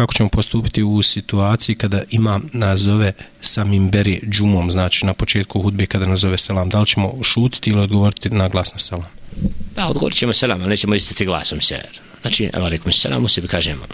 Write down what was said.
kako ćemo postupiti u situaciji kada ima nazove sa beri džumom, znači na početku hudbe kada nazove selam. Da li ćemo šutiti ili odgovoriti na glas na selam? Da, odgovorit ćemo selam, ali nećemo istati glasom ser. Znači, alaikum selam, u sebi kažemo.